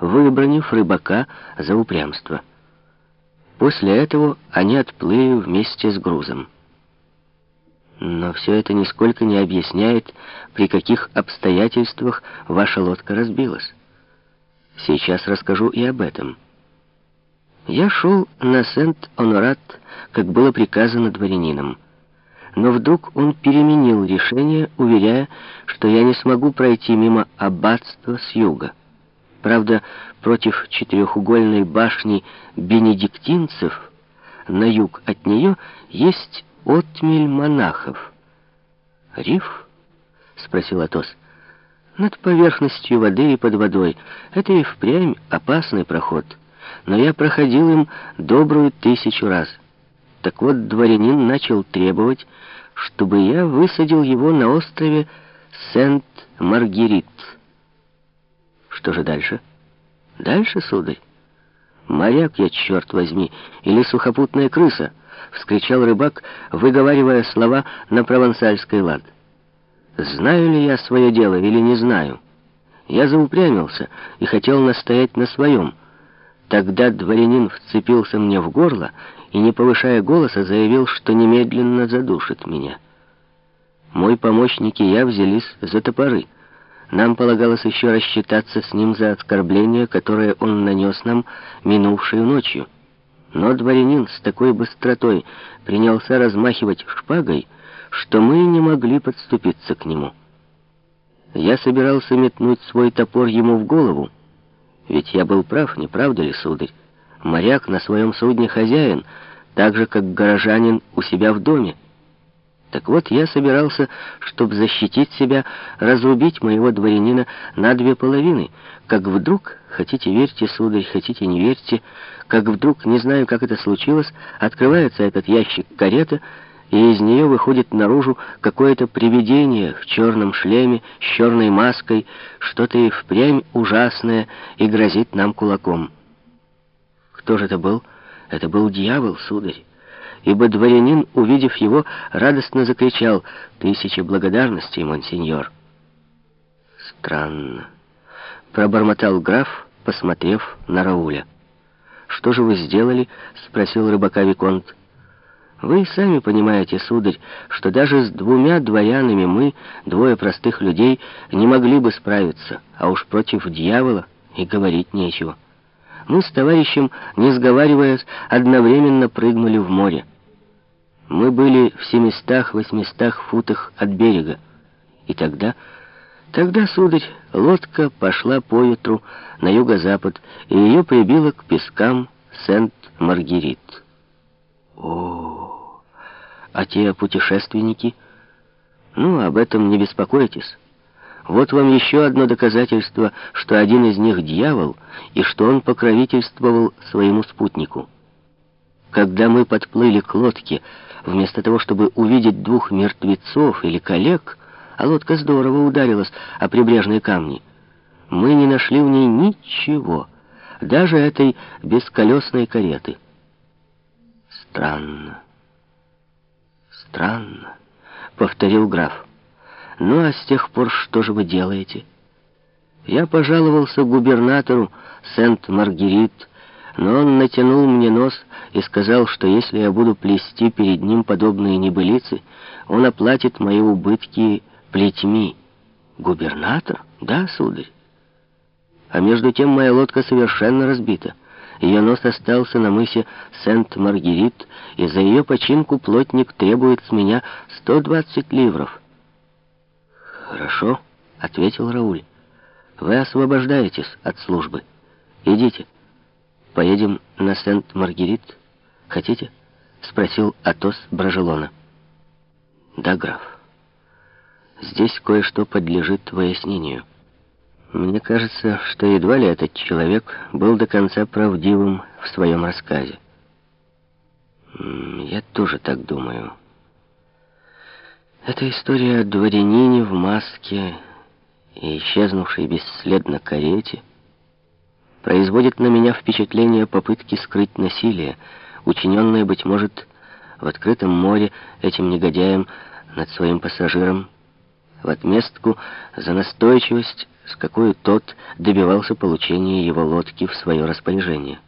выбранив рыбака за упрямство. После этого они отплыли вместе с грузом. Но все это нисколько не объясняет, при каких обстоятельствах ваша лодка разбилась. Сейчас расскажу и об этом. Я шел на Сент-Онорат, как было приказано дворянином. Но вдруг он переменил решение, уверяя, что я не смогу пройти мимо аббатства с юга. Правда, против четырехугольной башни бенедиктинцев на юг от нее есть отмель монахов. «Риф?» — спросил Атос. «Над поверхностью воды и под водой. Это и впрямь опасный проход. Но я проходил им добрую тысячу раз». Так вот, дворянин начал требовать, чтобы я высадил его на острове Сент-Маргерит. Что же дальше? Дальше, сударь? Моряк я, черт возьми, или сухопутная крыса, вскричал рыбак, выговаривая слова на провансальской лад. Знаю ли я свое дело или не знаю? Я заупрямился и хотел настоять на своем. Тогда дворянин вцепился мне в горло и, не повышая голоса, заявил, что немедленно задушит меня. Мой помощник и я взялись за топоры. Нам полагалось еще рассчитаться с ним за оскорбление, которое он нанес нам минувшей ночью. Но дворянин с такой быстротой принялся размахивать шпагой, что мы не могли подступиться к нему. Я собирался метнуть свой топор ему в голову, ведь я был прав, не правда ли, сударь? Моряк на своем судне хозяин, так же, как горожанин у себя в доме. Так вот, я собирался, чтобы защитить себя, разрубить моего дворянина на две половины, как вдруг, хотите верьте, сударь, хотите не верьте, как вдруг, не знаю, как это случилось, открывается этот ящик карета, и из нее выходит наружу какое-то привидение в черном шлеме, с черной маской, что-то и впрямь ужасное, и грозит нам кулаком. Кто же это был? Это был дьявол, сударь. Ибо дворянин, увидев его, радостно закричал «Тысячи благодарностей, монсеньор!» «Странно», — пробормотал граф, посмотрев на Рауля. «Что же вы сделали?» — спросил рыбака Виконт. Вы сами понимаете, сударь, что даже с двумя дворянами мы, двое простых людей, не могли бы справиться, а уж против дьявола и говорить нечего. Мы с товарищем, не сговариваясь, одновременно прыгнули в море. Мы были в семистах-восьмистах футах от берега. И тогда, тогда, сударь, лодка пошла по ветру на юго-запад, и ее прибило к пескам Сент-Маргерит. О, а те путешественники? Ну, об этом не беспокойтесь. Вот вам еще одно доказательство, что один из них дьявол, и что он покровительствовал своему спутнику. Когда мы подплыли к лодке, вместо того, чтобы увидеть двух мертвецов или коллег, а лодка здорово ударилась о прибрежные камни, мы не нашли в ней ничего, даже этой бесколесной кареты. «Странно, странно», — повторил граф. «Ну а с тех пор что же вы делаете?» Я пожаловался губернатору Сент-Маргерит, но он натянул мне нос и сказал, что если я буду плести перед ним подобные небылицы, он оплатит мои убытки плетьми. Губернатор? Да, сударь. А между тем моя лодка совершенно разбита. Ее нос остался на мысе Сент-Маргерит, и за ее починку плотник требует с меня 120 ливров. «Хорошо», — ответил Рауль. «Вы освобождаетесь от службы. Идите. Поедем на Сент-Маргерит. Хотите?» — спросил Атос Бражелона. «Да, граф. Здесь кое-что подлежит выяснению». Мне кажется, что едва ли этот человек был до конца правдивым в своем рассказе. Я тоже так думаю. Эта история о дворянине в маске и исчезнувшей бесследно карете производит на меня впечатление попытки скрыть насилие, учиненное, быть может, в открытом море этим негодяем над своим пассажиром, в отместку за настойчивость с какой тот добивался получения его лодки в свое распоряжение.